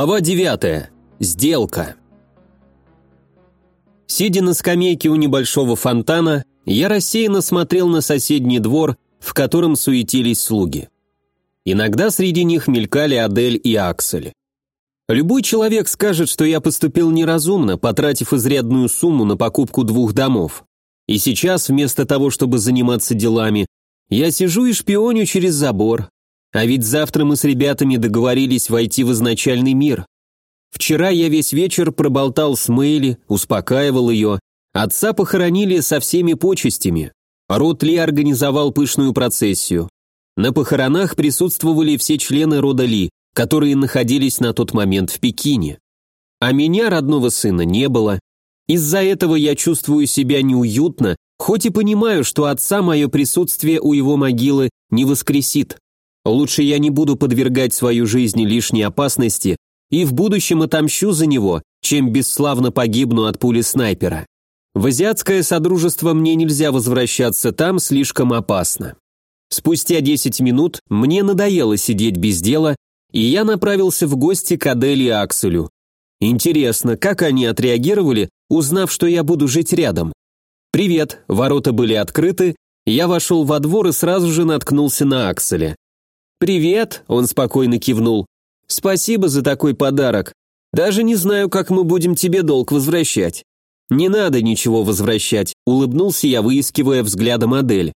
Глава 9. Сделка. Сидя на скамейке у небольшого фонтана, я рассеянно смотрел на соседний двор, в котором суетились слуги. Иногда среди них мелькали Адель и Аксель. Любой человек скажет, что я поступил неразумно, потратив изрядную сумму на покупку двух домов. И сейчас, вместо того, чтобы заниматься делами, я сижу и шпионю через забор, а ведь завтра мы с ребятами договорились войти в изначальный мир. Вчера я весь вечер проболтал с Мэйли, успокаивал ее. Отца похоронили со всеми почестями. Род Ли организовал пышную процессию. На похоронах присутствовали все члены рода Ли, которые находились на тот момент в Пекине. А меня, родного сына, не было. Из-за этого я чувствую себя неуютно, хоть и понимаю, что отца мое присутствие у его могилы не воскресит. Лучше я не буду подвергать свою жизнь лишней опасности и в будущем отомщу за него, чем бесславно погибну от пули снайпера. В азиатское содружество мне нельзя возвращаться, там слишком опасно. Спустя 10 минут мне надоело сидеть без дела, и я направился в гости к Аделе и Акселю. Интересно, как они отреагировали, узнав, что я буду жить рядом? «Привет», ворота были открыты, я вошел во двор и сразу же наткнулся на Акселя. «Привет», — он спокойно кивнул. «Спасибо за такой подарок. Даже не знаю, как мы будем тебе долг возвращать». «Не надо ничего возвращать», — улыбнулся я, выискивая взглядом модель.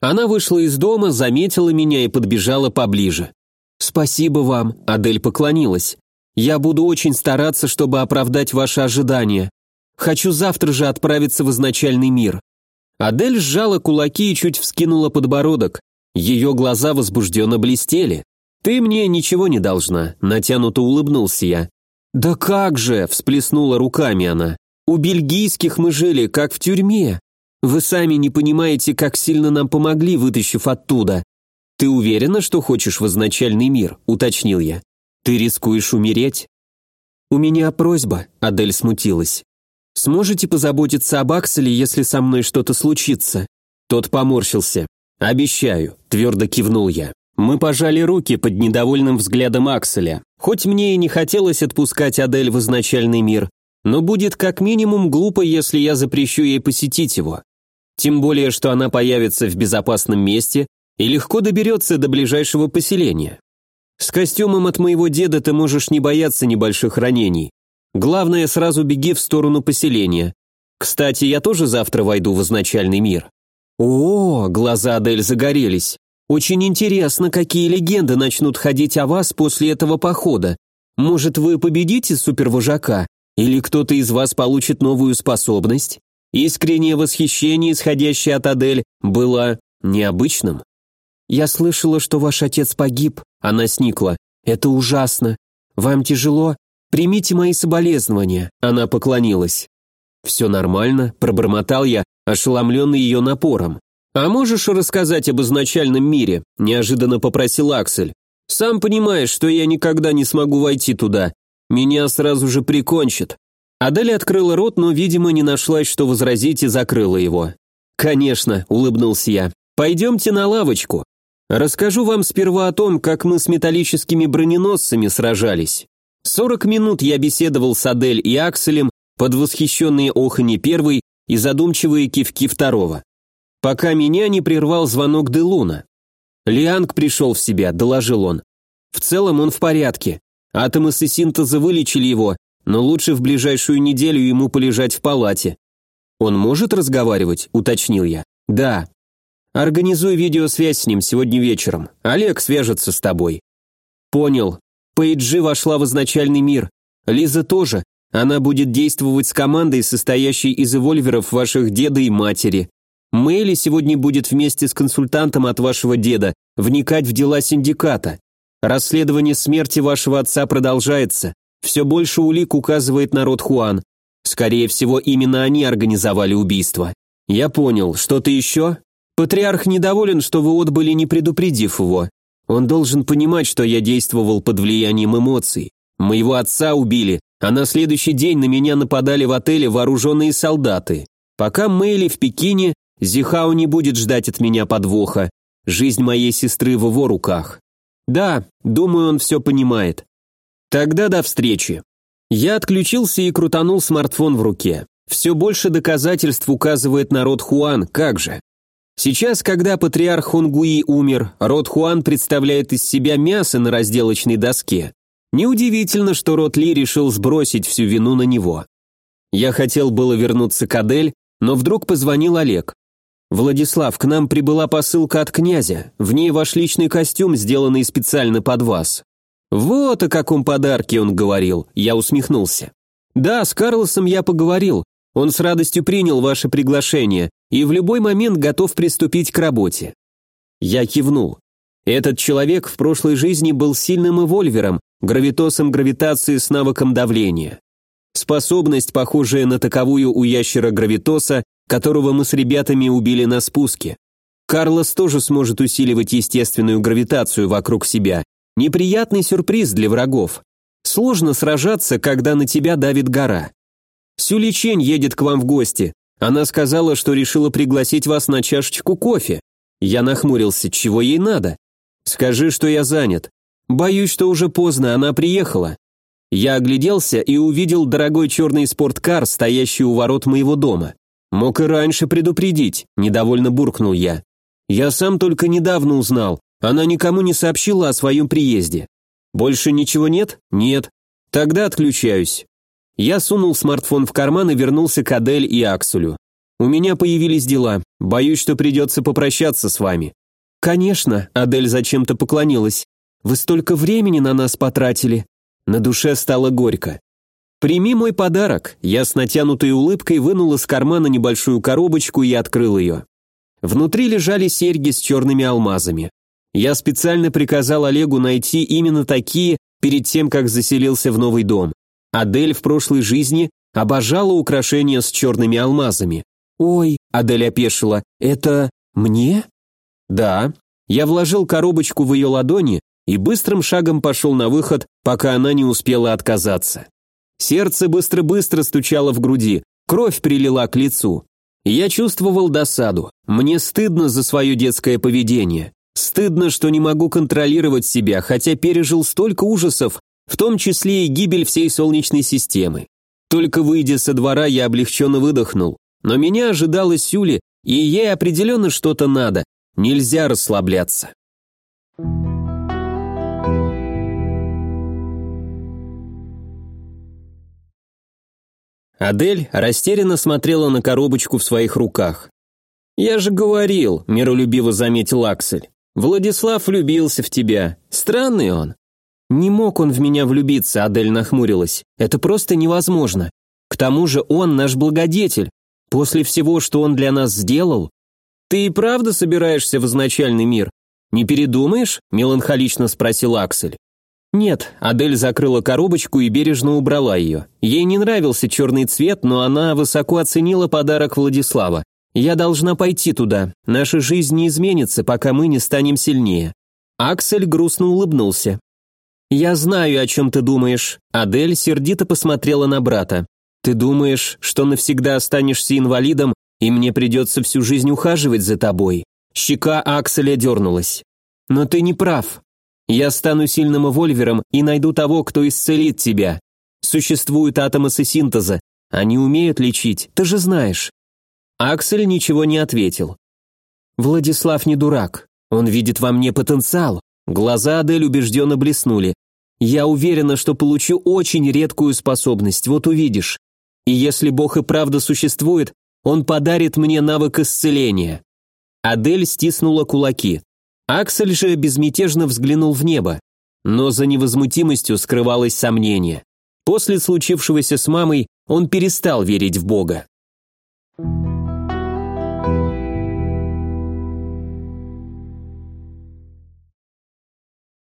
Она вышла из дома, заметила меня и подбежала поближе. «Спасибо вам», — Адель поклонилась. «Я буду очень стараться, чтобы оправдать ваши ожидания. Хочу завтра же отправиться в изначальный мир». Адель сжала кулаки и чуть вскинула подбородок. Ее глаза возбужденно блестели. «Ты мне ничего не должна», — натянуто улыбнулся я. «Да как же!» — всплеснула руками она. «У бельгийских мы жили, как в тюрьме. Вы сами не понимаете, как сильно нам помогли, вытащив оттуда. Ты уверена, что хочешь в изначальный мир?» — уточнил я. «Ты рискуешь умереть?» «У меня просьба», — Адель смутилась. «Сможете позаботиться об Акселе, если со мной что-то случится?» Тот поморщился. «Обещаю», – твердо кивнул я. Мы пожали руки под недовольным взглядом Акселя. Хоть мне и не хотелось отпускать Адель в изначальный мир, но будет как минимум глупо, если я запрещу ей посетить его. Тем более, что она появится в безопасном месте и легко доберется до ближайшего поселения. С костюмом от моего деда ты можешь не бояться небольших ранений. Главное, сразу беги в сторону поселения. Кстати, я тоже завтра войду в изначальный мир. «О, глаза Адель загорелись. Очень интересно, какие легенды начнут ходить о вас после этого похода. Может, вы победите супервожака? Или кто-то из вас получит новую способность?» Искреннее восхищение, исходящее от Адель, было необычным. «Я слышала, что ваш отец погиб», — она сникла. «Это ужасно. Вам тяжело? Примите мои соболезнования», — она поклонилась. «Все нормально», — пробормотал я, ошеломленный ее напором. «А можешь рассказать об изначальном мире?» – неожиданно попросил Аксель. «Сам понимаешь, что я никогда не смогу войти туда. Меня сразу же прикончат». Адель открыла рот, но, видимо, не нашлась, что возразить, и закрыла его. «Конечно», – улыбнулся я. «Пойдемте на лавочку. Расскажу вам сперва о том, как мы с металлическими броненосцами сражались. Сорок минут я беседовал с Адель и Акселем под восхищенные охани первой и задумчивые кивки второго. Пока меня не прервал звонок Делуна. Лианг пришел в себя, доложил он. В целом он в порядке. Атомы синтеза вылечили его, но лучше в ближайшую неделю ему полежать в палате. Он может разговаривать, уточнил я. Да. Организуй видеосвязь с ним сегодня вечером. Олег свяжется с тобой. Понял. Пейджи вошла в изначальный мир. Лиза тоже, она будет действовать с командой, состоящей из эвольверов ваших деда и матери. Мэйли сегодня будет вместе с консультантом от вашего деда вникать в дела синдиката. Расследование смерти вашего отца продолжается. Все больше улик указывает народ Хуан. Скорее всего, именно они организовали убийство. Я понял. Что-то еще? Патриарх недоволен, что вы отбыли, не предупредив его. Он должен понимать, что я действовал под влиянием эмоций. Моего отца убили, а на следующий день на меня нападали в отеле вооруженные солдаты. Пока Мэйли в Пекине, Зихао не будет ждать от меня подвоха. Жизнь моей сестры в его руках. Да, думаю, он все понимает. Тогда до встречи. Я отключился и крутанул смартфон в руке. Все больше доказательств указывает на род Хуан, как же. Сейчас, когда патриарх Хунгуи умер, род Хуан представляет из себя мясо на разделочной доске. Неудивительно, что род Ли решил сбросить всю вину на него. Я хотел было вернуться к Адель, но вдруг позвонил Олег. «Владислав, к нам прибыла посылка от князя. В ней ваш личный костюм, сделанный специально под вас». «Вот о каком подарке он говорил», я усмехнулся. «Да, с Карлосом я поговорил. Он с радостью принял ваше приглашение и в любой момент готов приступить к работе». Я кивнул. Этот человек в прошлой жизни был сильным эвольвером, гравитосом гравитации с навыком давления. Способность, похожая на таковую у ящера гравитоса, которого мы с ребятами убили на спуске. Карлос тоже сможет усиливать естественную гравитацию вокруг себя. Неприятный сюрприз для врагов. Сложно сражаться, когда на тебя давит гора. Сюли Чень едет к вам в гости. Она сказала, что решила пригласить вас на чашечку кофе. Я нахмурился, чего ей надо? Скажи, что я занят. Боюсь, что уже поздно, она приехала. Я огляделся и увидел дорогой черный спорткар, стоящий у ворот моего дома. Мог и раньше предупредить, недовольно буркнул я. Я сам только недавно узнал. Она никому не сообщила о своем приезде. Больше ничего нет? Нет. Тогда отключаюсь. Я сунул смартфон в карман и вернулся к Адель и Аксулю. У меня появились дела. Боюсь, что придется попрощаться с вами. Конечно, Адель зачем-то поклонилась. Вы столько времени на нас потратили. На душе стало горько. «Прими мой подарок», я с натянутой улыбкой вынул из кармана небольшую коробочку и открыл ее. Внутри лежали серьги с черными алмазами. Я специально приказал Олегу найти именно такие перед тем, как заселился в новый дом. Адель в прошлой жизни обожала украшения с черными алмазами. «Ой», — Адель опешила, — «это мне?» «Да». Я вложил коробочку в ее ладони и быстрым шагом пошел на выход, пока она не успела отказаться. Сердце быстро-быстро стучало в груди, кровь прилила к лицу. Я чувствовал досаду. Мне стыдно за свое детское поведение. Стыдно, что не могу контролировать себя, хотя пережил столько ужасов, в том числе и гибель всей Солнечной системы. Только выйдя со двора, я облегченно выдохнул. Но меня ожидала Сюли, и ей определенно что-то надо. Нельзя расслабляться. Адель растерянно смотрела на коробочку в своих руках. «Я же говорил», – миролюбиво заметил Аксель. «Владислав влюбился в тебя. Странный он». «Не мог он в меня влюбиться», – Адель нахмурилась. «Это просто невозможно. К тому же он наш благодетель. После всего, что он для нас сделал...» «Ты и правда собираешься в изначальный мир? Не передумаешь?» – меланхолично спросил Аксель. «Нет», Адель закрыла коробочку и бережно убрала ее. Ей не нравился черный цвет, но она высоко оценила подарок Владислава. «Я должна пойти туда. Наша жизнь не изменится, пока мы не станем сильнее». Аксель грустно улыбнулся. «Я знаю, о чем ты думаешь». Адель сердито посмотрела на брата. «Ты думаешь, что навсегда останешься инвалидом, и мне придется всю жизнь ухаживать за тобой?» Щека Акселя дернулась. «Но ты не прав. Я стану сильным эвольвером и найду того, кто исцелит тебя. Существуют атомы синтеза. Они умеют лечить, ты же знаешь». Аксель ничего не ответил. «Владислав не дурак. Он видит во мне потенциал». Глаза Адель убежденно блеснули. «Я уверена, что получу очень редкую способность, вот увидишь. И если Бог и правда существует, он подарит мне навык исцеления». Адель стиснула кулаки. Аксель же безмятежно взглянул в небо, но за невозмутимостью скрывалось сомнение. После случившегося с мамой он перестал верить в Бога.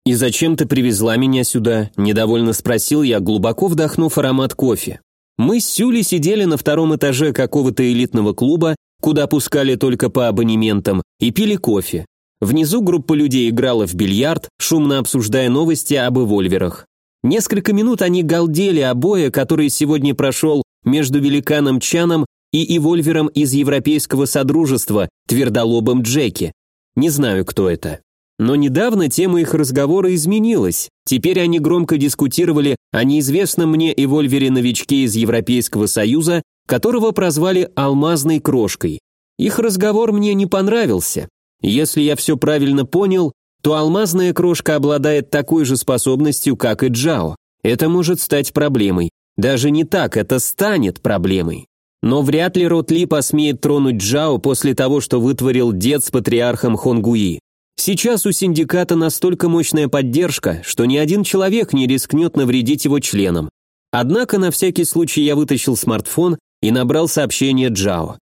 «И зачем ты привезла меня сюда?» – недовольно спросил я, глубоко вдохнув аромат кофе. Мы с Сюли сидели на втором этаже какого-то элитного клуба, куда пускали только по абонементам, и пили кофе. Внизу группа людей играла в бильярд, шумно обсуждая новости об эвольверах. Несколько минут они галдели о бое, который сегодня прошел между великаном Чаном и эвольвером из Европейского Содружества, твердолобым Джеки. Не знаю, кто это. Но недавно тема их разговора изменилась. Теперь они громко дискутировали о неизвестном мне эвольвере-новичке из Европейского Союза, которого прозвали «алмазной крошкой». Их разговор мне не понравился. Если я все правильно понял, то алмазная крошка обладает такой же способностью, как и Джао. Это может стать проблемой. Даже не так, это станет проблемой. Но вряд ли Ротли посмеет тронуть Джао после того, что вытворил дед с патриархом Хонгуи. Сейчас у синдиката настолько мощная поддержка, что ни один человек не рискнет навредить его членам. Однако на всякий случай я вытащил смартфон и набрал сообщение Джао.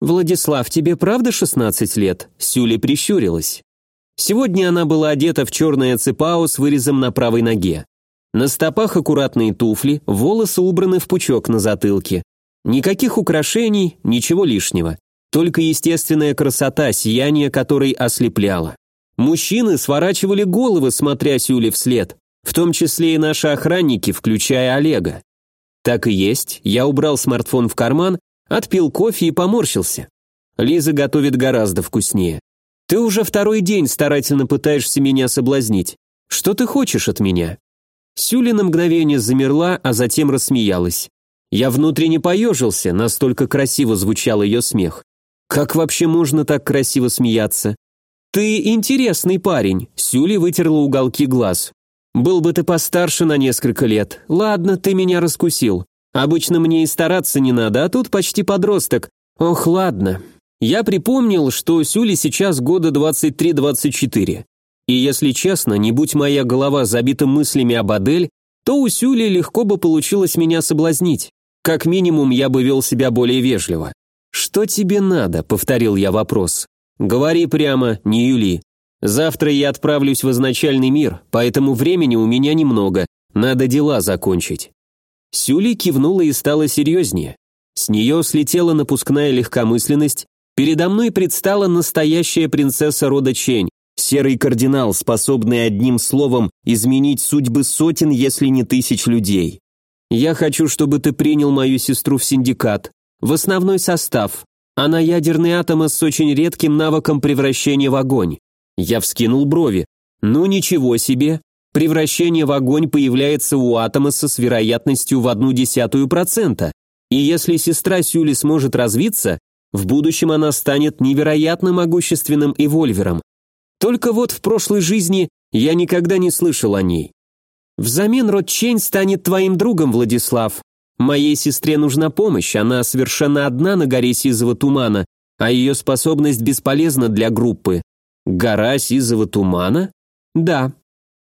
«Владислав, тебе правда 16 лет?» Сюли прищурилась. Сегодня она была одета в черное цепао с вырезом на правой ноге. На стопах аккуратные туфли, волосы убраны в пучок на затылке. Никаких украшений, ничего лишнего. Только естественная красота, сияние которой ослепляло. Мужчины сворачивали головы, смотря Сюле вслед, в том числе и наши охранники, включая Олега. Так и есть, я убрал смартфон в карман, отпил кофе и поморщился. Лиза готовит гораздо вкуснее. Ты уже второй день старательно пытаешься меня соблазнить. Что ты хочешь от меня? Сюля на мгновение замерла, а затем рассмеялась. Я внутренне поежился, настолько красиво звучал ее смех. Как вообще можно так красиво смеяться? «Ты интересный парень», — Сюли вытерла уголки глаз. «Был бы ты постарше на несколько лет. Ладно, ты меня раскусил. Обычно мне и стараться не надо, а тут почти подросток. Ох, ладно». Я припомнил, что Сюли сейчас года 23-24. И если честно, не будь моя голова забита мыслями об Адель, то у Сюли легко бы получилось меня соблазнить. Как минимум, я бы вел себя более вежливо. «Что тебе надо?» — повторил я вопрос. «Говори прямо, не юли. Завтра я отправлюсь в изначальный мир, поэтому времени у меня немного, надо дела закончить». Сюли кивнула и стала серьезнее. С нее слетела напускная легкомысленность, передо мной предстала настоящая принцесса рода Чень, серый кардинал, способный одним словом изменить судьбы сотен, если не тысяч людей. Я хочу, чтобы ты принял мою сестру в синдикат, в основной состав, она ядерный атом с очень редким навыком превращения в огонь. Я вскинул брови. Ну ничего себе. Превращение в огонь появляется у атомоса с вероятностью в одну десятую процента. И если сестра Сюли сможет развиться, в будущем она станет невероятно могущественным эвольвером. Только вот в прошлой жизни я никогда не слышал о ней. Взамен род Чень станет твоим другом, Владислав. Моей сестре нужна помощь, она совершенно одна на горе Сизого Тумана, а ее способность бесполезна для группы. Гора Сизого Тумана? Да.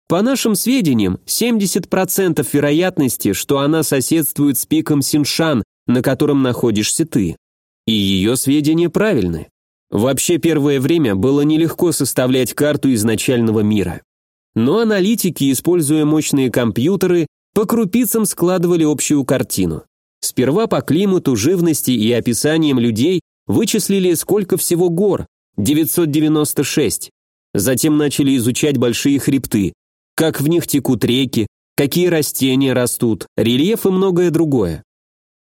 По нашим сведениям, 70% вероятности, что она соседствует с пиком Синшан, на котором находишься ты. И ее сведения правильны. Вообще первое время было нелегко составлять карту изначального мира. Но аналитики, используя мощные компьютеры, по крупицам складывали общую картину. Сперва по климату, живности и описаниям людей вычислили, сколько всего гор – 996. Затем начали изучать большие хребты, как в них текут реки, какие растения растут, рельеф и многое другое.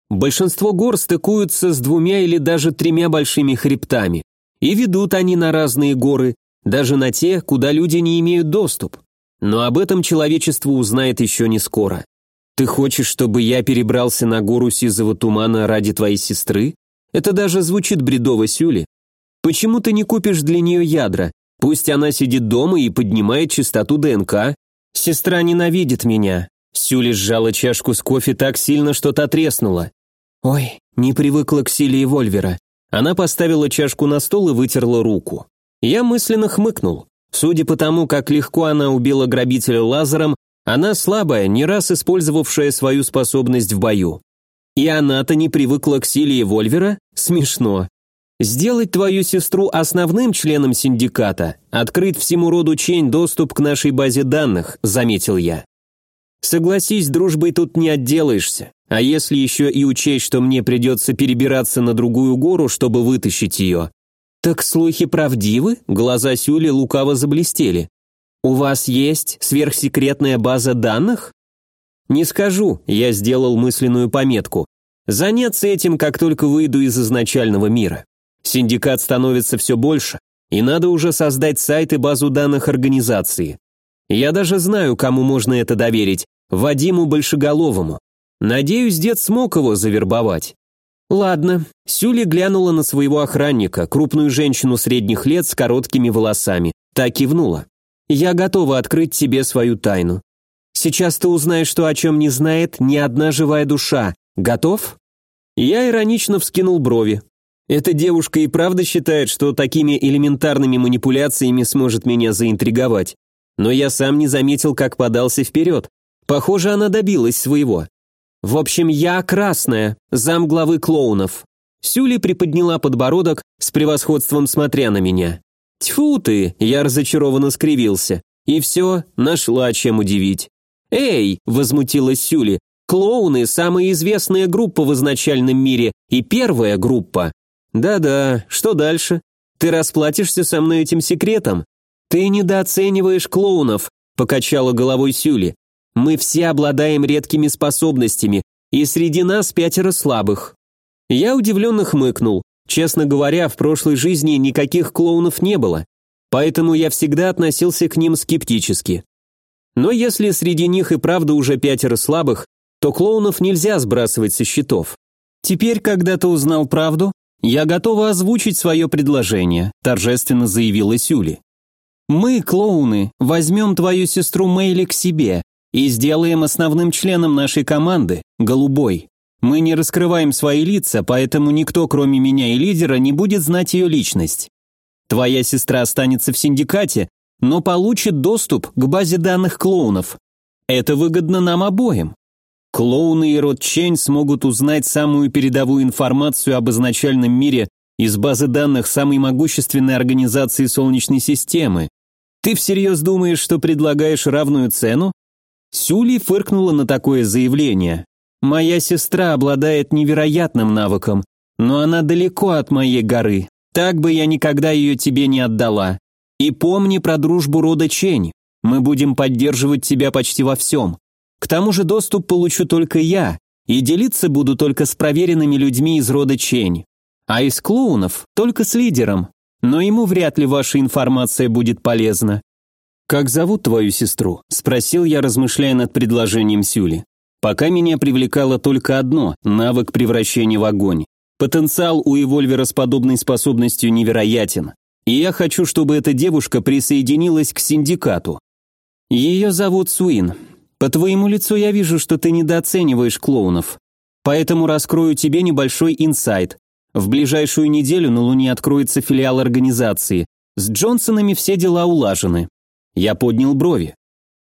Большинство гор стыкуются с двумя или даже тремя большими хребтами, и ведут они на разные горы, даже на те, куда люди не имеют доступ. Но об этом человечество узнает еще не скоро. Ты хочешь, чтобы я перебрался на гору сизого тумана ради твоей сестры? Это даже звучит бредово, Сюли. Почему ты не купишь для нее ядра? Пусть она сидит дома и поднимает частоту ДНК. Сестра ненавидит меня. Сюли сжала чашку с кофе так сильно, что та треснула. Ой, не привыкла к силе Вольвера. Она поставила чашку на стол и вытерла руку. Я мысленно хмыкнул. Судя по тому, как легко она убила грабителя лазером, она слабая, не раз использовавшая свою способность в бою. И она-то не привыкла к силе Вольвера? Смешно. Сделать твою сестру основным членом синдиката, открыть всему роду Чень доступ к нашей базе данных, заметил я. Согласись, дружбой тут не отделаешься. А если еще и учесть, что мне придется перебираться на другую гору, чтобы вытащить ее, «Так слухи правдивы?» Глаза Сюли лукаво заблестели. «У вас есть сверхсекретная база данных?» «Не скажу», я сделал мысленную пометку. «Заняться этим, как только выйду из изначального мира. Синдикат становится все больше. И надо уже создать сайт и базу данных организации. Я даже знаю, кому можно это доверить. Вадиму Большеголовому. Надеюсь, дед смог его завербовать. Ладно, Сюли глянула на своего охранника, крупную женщину средних лет с короткими волосами. Так кивнула. Я готова открыть тебе свою тайну. Сейчас ты узнаешь что о чем не знает ни одна живая душа. Готов? Я иронично вскинул брови. Эта девушка и правда считает, что такими элементарными манипуляциями сможет меня заинтриговать. Но я сам не заметил, как подался вперед. Похоже, она добилась своего. В общем, я красная, зам главы клоунов. Сюли приподняла подбородок с превосходством смотря на меня. Тьфу ты, я разочарованно скривился. И все, нашла чем удивить. «Эй!» – возмутилась Сюли. «Клоуны – самая известная группа в изначальном мире и первая группа». «Да-да, что дальше? Ты расплатишься со мной этим секретом?» «Ты недооцениваешь клоунов», – покачала головой Сюли. «Мы все обладаем редкими способностями, и среди нас пятеро слабых». Я удивленно хмыкнул. Честно говоря, в прошлой жизни никаких клоунов не было, поэтому я всегда относился к ним скептически. Но если среди них и правда уже пятеро слабых, то клоунов нельзя сбрасывать со счетов. Теперь, когда ты узнал правду, я готова озвучить свое предложение, торжественно заявила Сюли. Мы, клоуны, возьмем твою сестру Мэйли к себе и сделаем основным членом нашей команды, голубой. Мы не раскрываем свои лица, поэтому никто, кроме меня и лидера, не будет знать ее личность. Твоя сестра останется в синдикате, но получит доступ к базе данных клоунов. Это выгодно нам обоим. Клоуны и Род Чейн смогут узнать самую передовую информацию об изначальном мире из базы данных самой могущественной организации Солнечной системы. Ты всерьез думаешь, что предлагаешь равную цену? Сюли фыркнула на такое заявление. Моя сестра обладает невероятным навыком, но она далеко от моей горы. Так бы я никогда ее тебе не отдала. И помни про дружбу рода Чень. Мы будем поддерживать тебя почти во всем. К тому же доступ получу только я, и делиться буду только с проверенными людьми из рода Чень. А из клоунов только с лидером. Но ему вряд ли ваша информация будет полезна. «Как зовут твою сестру?» – спросил я, размышляя над предложением Сюли. Пока меня привлекало только одно – навык превращения в огонь. Потенциал у Эвольвера с подобной способностью невероятен. И я хочу, чтобы эта девушка присоединилась к синдикату. Ее зовут Суин. По твоему лицу я вижу, что ты недооцениваешь клоунов. Поэтому раскрою тебе небольшой инсайт. В ближайшую неделю на Луне откроется филиал организации. С Джонсонами все дела улажены. Я поднял брови.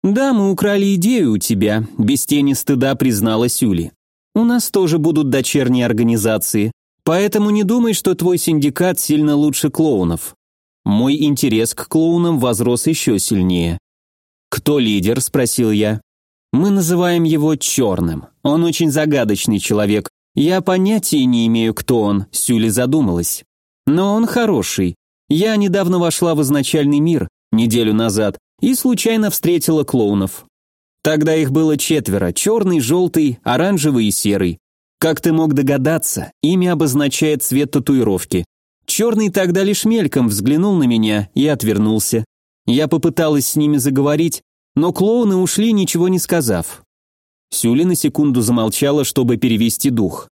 «Да, мы украли идею у тебя», – без тени стыда признала Сюли. «У нас тоже будут дочерние организации. Поэтому не думай, что твой синдикат сильно лучше клоунов. Мой интерес к клоунам возрос еще сильнее. «Кто лидер?» – спросил я. «Мы называем его Черным. Он очень загадочный человек. Я понятия не имею, кто он», – Сюли задумалась. «Но он хороший. Я недавно вошла в изначальный мир, неделю назад, и случайно встретила клоунов. Тогда их было четверо – черный, желтый, оранжевый и серый. Как ты мог догадаться, имя обозначает цвет татуировки. Черный тогда лишь мельком взглянул на меня и отвернулся. Я попыталась с ними заговорить, но клоуны ушли, ничего не сказав. Сюли на секунду замолчала, чтобы перевести дух.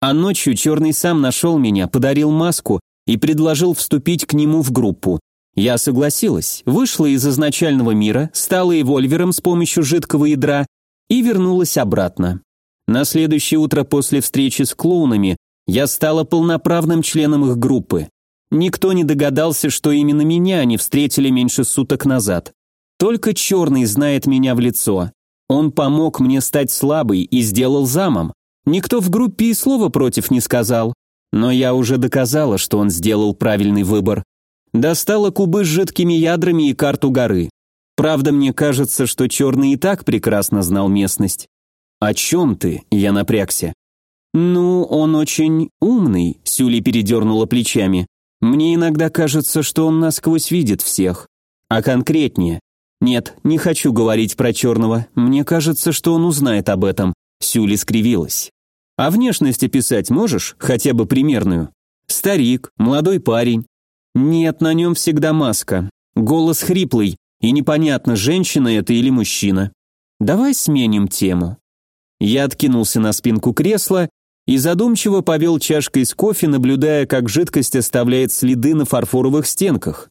А ночью Черный сам нашел меня, подарил маску и предложил вступить к нему в группу. Я согласилась, вышла из изначального мира, стала эвольвером с помощью жидкого ядра и вернулась обратно. На следующее утро после встречи с клоунами я стала полноправным членом их группы. Никто не догадался, что именно меня они встретили меньше суток назад. Только Черный знает меня в лицо. Он помог мне стать слабой и сделал замом. Никто в группе и слова против не сказал. Но я уже доказала, что он сделал правильный выбор. Достала кубы с жидкими ядрами и карту горы. Правда, мне кажется, что Черный и так прекрасно знал местность. «О чем ты?» – я напрягся. «Ну, он очень умный», – Сюли передернула плечами. «Мне иногда кажется, что он насквозь видит всех. А конкретнее? Нет, не хочу говорить про черного. Мне кажется, что он узнает об этом». Сюли скривилась. «А внешность описать можешь? Хотя бы примерную? Старик, молодой парень?» Нет, на нем всегда маска. Голос хриплый, и непонятно, женщина это или мужчина. Давай сменим тему. Я откинулся на спинку кресла и задумчиво повел чашкой с кофе, наблюдая, как жидкость оставляет следы на фарфоровых стенках.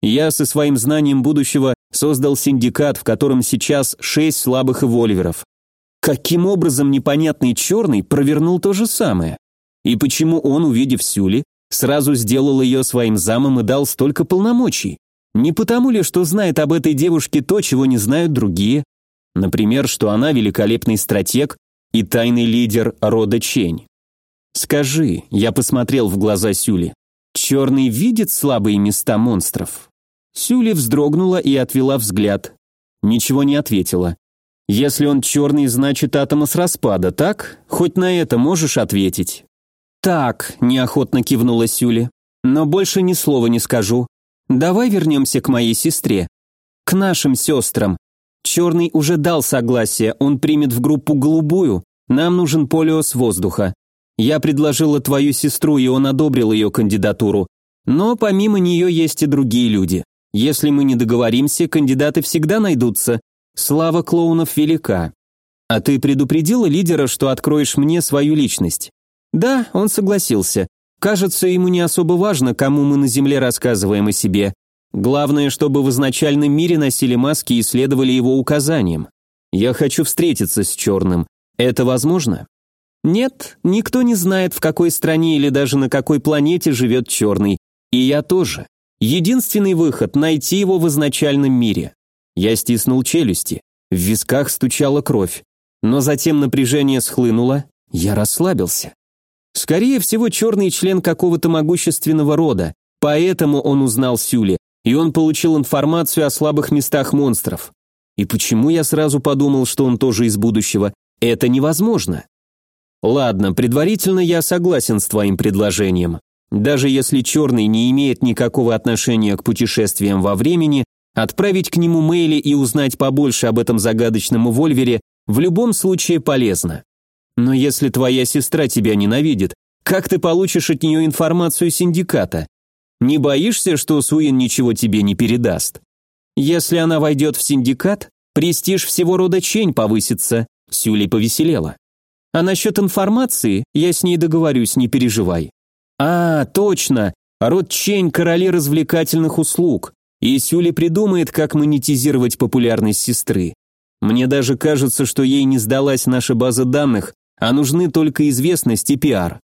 Я со своим знанием будущего создал синдикат, в котором сейчас шесть слабых эвольверов. Каким образом непонятный черный провернул то же самое? И почему он, увидев Сюли, сразу сделал ее своим замом и дал столько полномочий? Не потому ли, что знает об этой девушке то, чего не знают другие? Например, что она великолепный стратег и тайный лидер рода Чень. Скажи, я посмотрел в глаза Сюли, черный видит слабые места монстров? Сюли вздрогнула и отвела взгляд. Ничего не ответила. Если он черный, значит атома с распада, так? Хоть на это можешь ответить? Так, неохотно кивнула Сюли. Но больше ни слова не скажу. Давай вернемся к моей сестре. К нашим сестрам. Черный уже дал согласие, он примет в группу голубую. Нам нужен полиос воздуха. Я предложила твою сестру, и он одобрил ее кандидатуру. Но помимо нее есть и другие люди. Если мы не договоримся, кандидаты всегда найдутся. Слава клоунов велика. А ты предупредила лидера, что откроешь мне свою личность? Да, он согласился. Кажется, ему не особо важно, кому мы на Земле рассказываем о себе. Главное, чтобы в изначальном мире носили маски и следовали его указаниям. Я хочу встретиться с Черным. Это возможно? Нет, никто не знает, в какой стране или даже на какой планете живет Черный. И я тоже. Единственный выход – найти его в изначальном мире. Я стиснул челюсти. В висках стучала кровь. Но затем напряжение схлынуло, я расслабился. Скорее всего, черный член какого-то могущественного рода, поэтому он узнал Сюли, и он получил информацию о слабых местах монстров. И почему я сразу подумал, что он тоже из будущего? Это невозможно. Ладно, предварительно я согласен с твоим предложением. Даже если черный не имеет никакого отношения к путешествиям во времени, отправить к нему мейли и узнать побольше об этом загадочном Вольвере в любом случае полезно. Но если твоя сестра тебя ненавидит, как ты получишь от нее информацию синдиката? Не боишься, что Суин ничего тебе не передаст? Если она войдет в синдикат, престиж всего рода Чень повысится, Сюли повеселела. А насчет информации я с ней договорюсь, не переживай. А, точно, род короли развлекательных услуг, и Сюли придумает, как монетизировать популярность сестры. Мне даже кажется, что ей не сдалась наша база данных, а нужны только известность и пиар.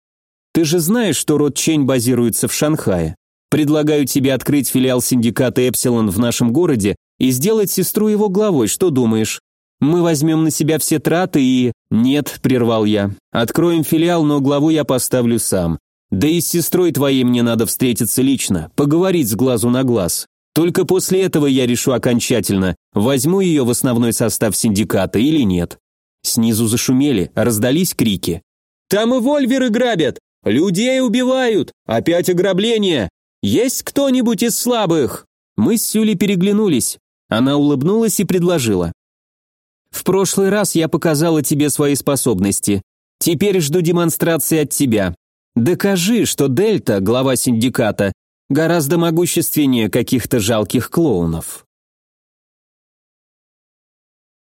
Ты же знаешь, что род базируется в Шанхае. Предлагаю тебе открыть филиал синдиката Эпсилон в нашем городе и сделать сестру его главой, что думаешь? Мы возьмем на себя все траты и... Нет, прервал я. Откроем филиал, но главу я поставлю сам. Да и с сестрой твоей мне надо встретиться лично, поговорить с глазу на глаз. Только после этого я решу окончательно, возьму ее в основной состав синдиката или нет. Снизу зашумели, раздались крики. «Там и вольверы грабят! Людей убивают! Опять ограбление! Есть кто-нибудь из слабых?» Мы с Сюли переглянулись. Она улыбнулась и предложила. «В прошлый раз я показала тебе свои способности. Теперь жду демонстрации от тебя. Докажи, что Дельта, глава синдиката, гораздо могущественнее каких-то жалких клоунов».